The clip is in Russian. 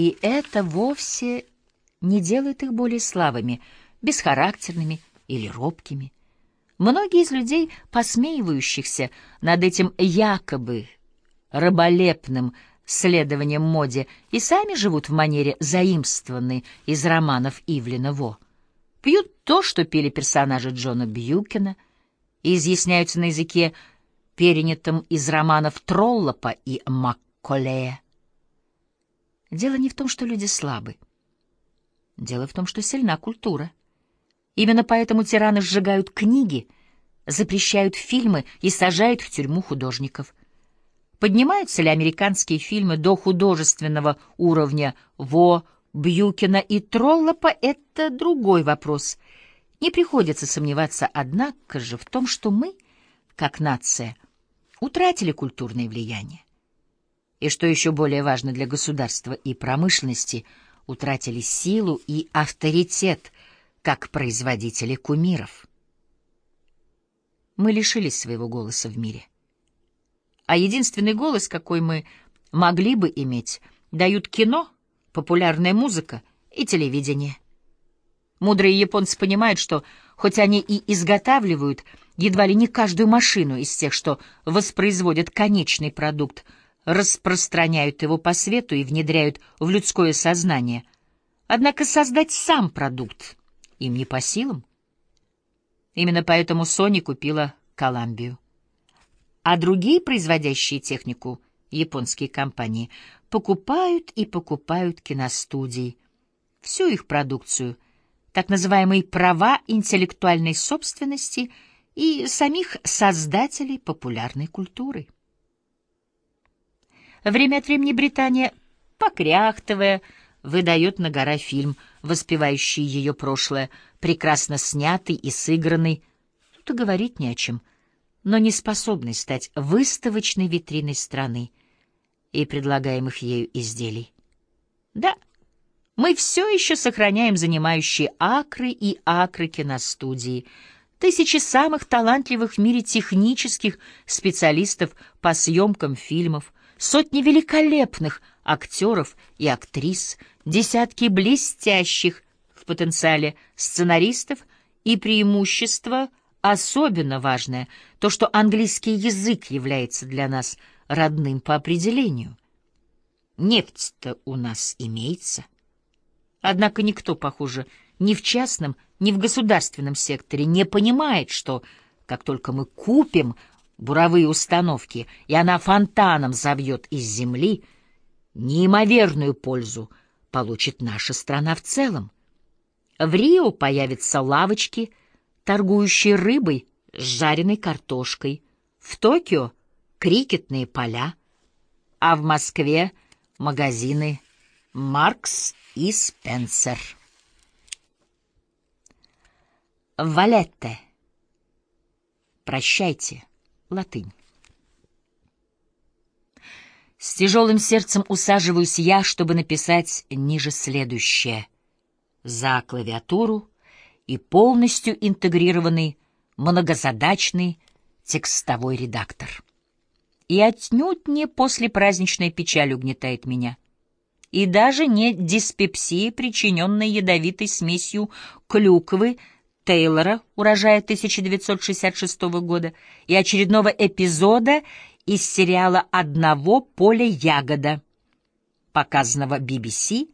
И это вовсе не делает их более слабыми, бесхарактерными или робкими. Многие из людей, посмеивающихся над этим якобы раболепным следованием моде, и сами живут в манере заимствованной из романов Ивлина Во. Пьют то, что пили персонажи Джона Бьюкина, и изъясняются на языке, перенятом из романов Троллопа и Макколея. Дело не в том, что люди слабы. Дело в том, что сильна культура. Именно поэтому тираны сжигают книги, запрещают фильмы и сажают в тюрьму художников. Поднимаются ли американские фильмы до художественного уровня Во, Бьюкина и Троллопа — это другой вопрос. Не приходится сомневаться, однако же, в том, что мы, как нация, утратили культурное влияние. И что еще более важно для государства и промышленности, утратили силу и авторитет — как производители кумиров. Мы лишились своего голоса в мире. А единственный голос, какой мы могли бы иметь, дают кино, популярная музыка и телевидение. Мудрые японцы понимают, что хоть они и изготавливают едва ли не каждую машину из тех, что воспроизводят конечный продукт, распространяют его по свету и внедряют в людское сознание, однако создать сам продукт им не по силам. Именно поэтому Sony купила Коламбию. А другие производящие технику японские компании покупают и покупают киностудии, всю их продукцию, так называемые права интеллектуальной собственности и самих создателей популярной культуры. Время от времени Британия, покряхтывая, выдает на гора фильм, воспевающий ее прошлое, прекрасно снятый и сыгранный, тут и говорить не о чем, но не способный стать выставочной витриной страны и предлагаемых ею изделий. Да, мы все еще сохраняем занимающие акры и акры киностудии, тысячи самых талантливых в мире технических специалистов по съемкам фильмов, сотни великолепных актеров и актрис, десятки блестящих в потенциале сценаристов и преимущество особенно важное, то, что английский язык является для нас родным по определению. Нефть-то у нас имеется. Однако никто, похоже, ни в частном, ни в государственном секторе не понимает, что как только мы купим буровые установки, и она фонтаном завьет из земли, неимоверную пользу получит наша страна в целом. В Рио появятся лавочки, торгующие рыбой с жареной картошкой, в Токио — крикетные поля, а в Москве — магазины «Маркс» и «Спенсер». Валетте. Прощайте латынь. С тяжелым сердцем усаживаюсь я, чтобы написать ниже следующее. За клавиатуру и полностью интегрированный многозадачный текстовой редактор. И отнюдь не послепраздничная печаль угнетает меня. И даже не диспепсия, причиненная ядовитой смесью клюквы Тейлора, урожая 1966 года, и очередного эпизода из сериала «Одного поля ягода», показанного BBC